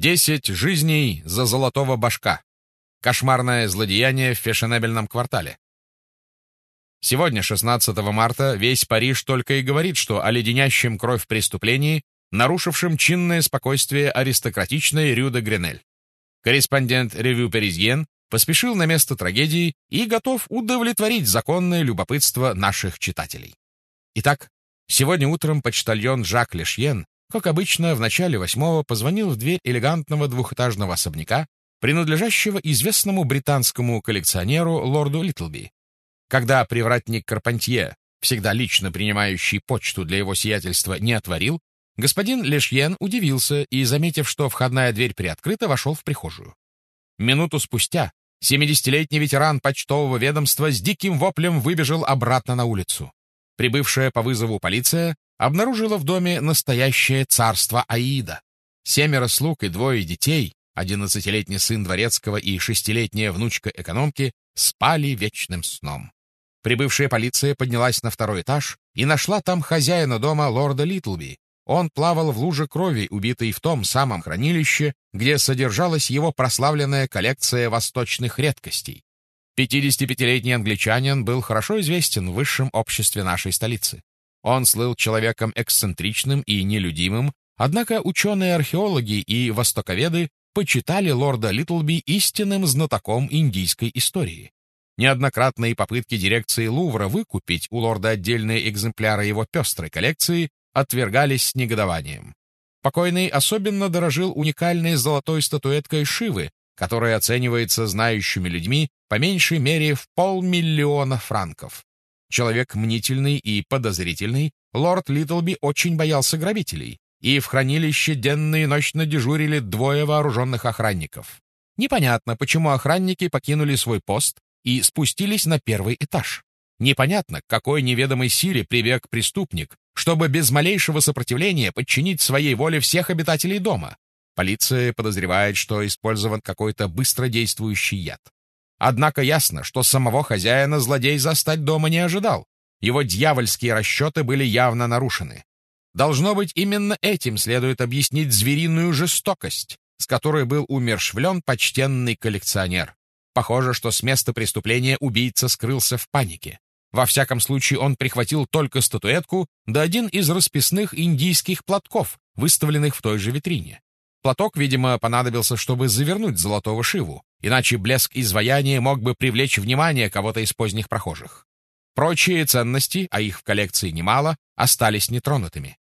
Десять жизней за золотого башка. Кошмарное злодеяние в фешенебельном квартале. Сегодня, 16 марта, весь Париж только и говорит, что о леденящем кровь преступлении, нарушившем чинное спокойствие аристократичной Рю де Гренель. Корреспондент «Ревю Паризьен» поспешил на место трагедии и готов удовлетворить законное любопытство наших читателей. Итак, сегодня утром почтальон Жак Лешьен как обычно, в начале восьмого позвонил в дверь элегантного двухэтажного особняка, принадлежащего известному британскому коллекционеру лорду Литлби. Когда привратник Карпантье, всегда лично принимающий почту для его сиятельства, не отворил, господин Лешьен удивился и, заметив, что входная дверь приоткрыта, вошел в прихожую. Минуту спустя 70-летний ветеран почтового ведомства с диким воплем выбежал обратно на улицу. Прибывшая по вызову полиция обнаружила в доме настоящее царство Аида. Семеро слуг и двое детей, одиннадцатилетний сын дворецкого и шестилетняя внучка экономки, спали вечным сном. Прибывшая полиция поднялась на второй этаж и нашла там хозяина дома лорда Литлби. Он плавал в луже крови, убитый в том самом хранилище, где содержалась его прославленная коллекция восточных редкостей. 55-летний англичанин был хорошо известен в высшем обществе нашей столицы. Он слыл человеком эксцентричным и нелюдимым, однако ученые-археологи и востоковеды почитали лорда Литлби истинным знатоком индийской истории. Неоднократные попытки дирекции Лувра выкупить у лорда отдельные экземпляры его пестрой коллекции отвергались с негодованием. Покойный особенно дорожил уникальной золотой статуэткой Шивы, которая оценивается знающими людьми по меньшей мере в полмиллиона франков. Человек мнительный и подозрительный, лорд Литлби очень боялся грабителей, и в хранилище денно и ночно дежурили двое вооруженных охранников. Непонятно, почему охранники покинули свой пост и спустились на первый этаж. Непонятно, к какой неведомой силе прибег преступник, чтобы без малейшего сопротивления подчинить своей воле всех обитателей дома. Полиция подозревает, что использован какой-то быстродействующий яд. Однако ясно, что самого хозяина злодей застать дома не ожидал. Его дьявольские расчеты были явно нарушены. Должно быть, именно этим следует объяснить звериную жестокость, с которой был умершвлен почтенный коллекционер. Похоже, что с места преступления убийца скрылся в панике. Во всяком случае, он прихватил только статуэтку да один из расписных индийских платков, выставленных в той же витрине. Платок, видимо, понадобился, чтобы завернуть золотого шиву, иначе блеск изваяния мог бы привлечь внимание кого-то из поздних прохожих. Прочие ценности, а их в коллекции немало, остались нетронутыми.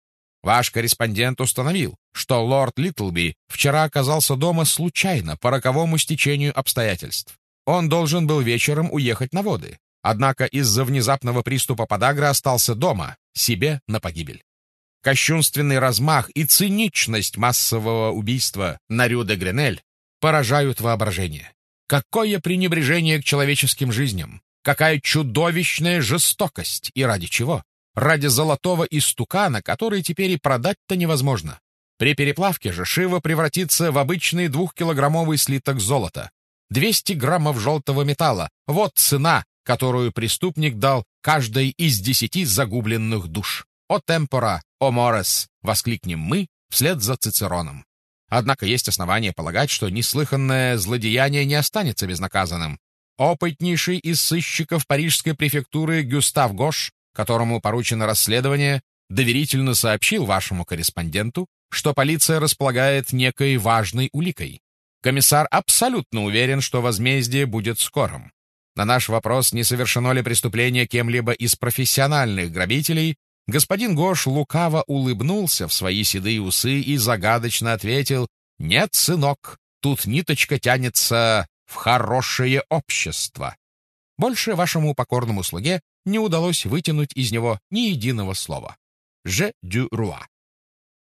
Ваш корреспондент установил, что лорд Литлби вчера оказался дома случайно по роковому стечению обстоятельств. Он должен был вечером уехать на воды, однако из-за внезапного приступа подагры остался дома, себе на погибель. Кощунственный размах и циничность массового убийства на Рю-де-Гренель поражают воображение. Какое пренебрежение к человеческим жизням! Какая чудовищная жестокость! И ради чего? Ради золотого истукана, который теперь и продать-то невозможно. При переплавке же Шива превратится в обычный двухкилограммовый слиток золота. 200 граммов желтого металла — вот цена, которую преступник дал каждой из десяти загубленных душ. «О темпора, о морес!» — воскликнем мы вслед за Цицероном. Однако есть основания полагать, что неслыханное злодеяние не останется безнаказанным. Опытнейший из сыщиков парижской префектуры Гюстав Гош, которому поручено расследование, доверительно сообщил вашему корреспонденту, что полиция располагает некой важной уликой. Комиссар абсолютно уверен, что возмездие будет скорым. На наш вопрос, не совершено ли преступление кем-либо из профессиональных грабителей, Господин Гош лукаво улыбнулся в свои седые усы и загадочно ответил, «Нет, сынок, тут ниточка тянется в хорошее общество». Больше вашему покорному слуге не удалось вытянуть из него ни единого слова. Же дю руа.